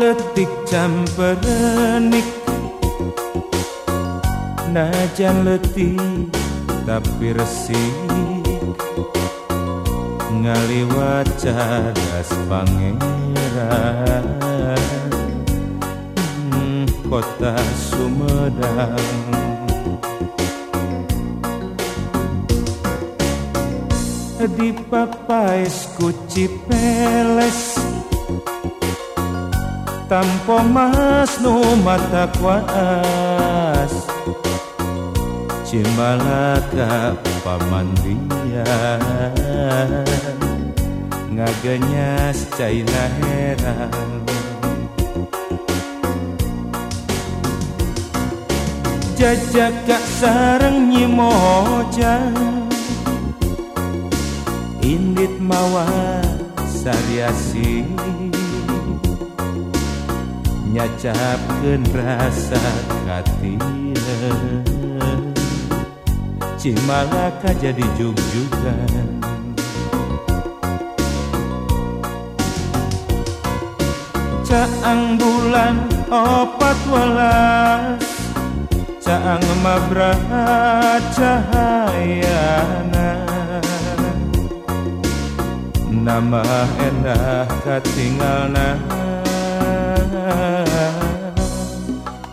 letik camperenik Najan letih tapi resik. Ngaliwat cadas pangeran. Hmm, Kota Sumedang. Di papais kuci peles Tampo mas nu mata kuas. Cimalaka pamandian Ngaganyas China heran Jajak kak sarang nyimojang Indit mawa sariasi Nyacapkeun rasa katina Cimalaka jadi jug-jugan Caang bulan opat welas. Caang mabrat cahayana. Nama endah katinggalna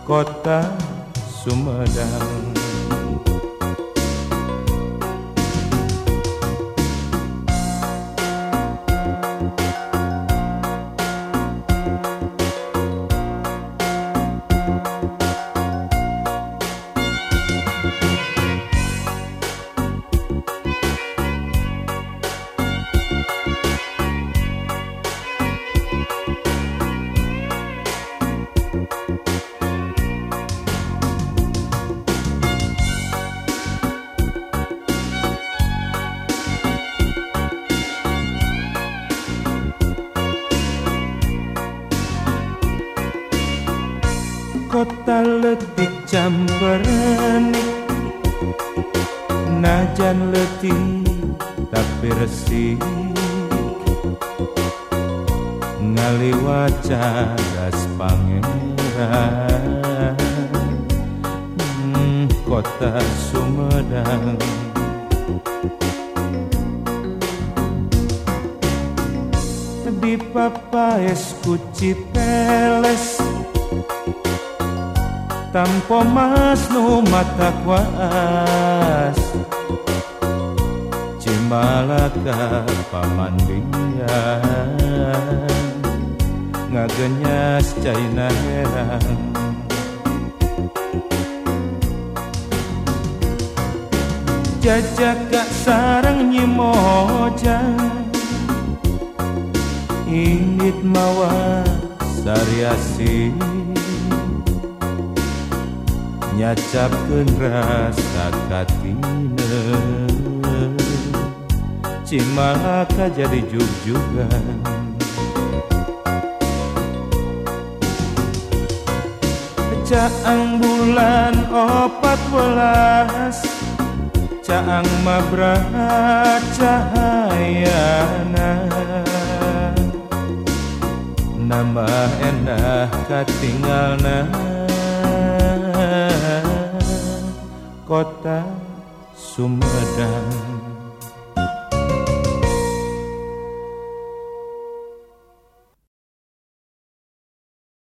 kota Sumedang kota letih camberenik Najan letih tapi resik. Ngaliwat cadas pangeran. Hmm, Kota Sumedang. Di papais kuci peles tanpa mas mata kuas. Cimalaka pamandian Ngagenyas China heran Jajak kak sarang nyimojang Ingit mawa sariasi nyacapkeun rasa katina Cimalaka jadi jug-jugan Caang bulan opat welas Caang mabrat cahayana. Nambah endah katinggalna kota Sumedang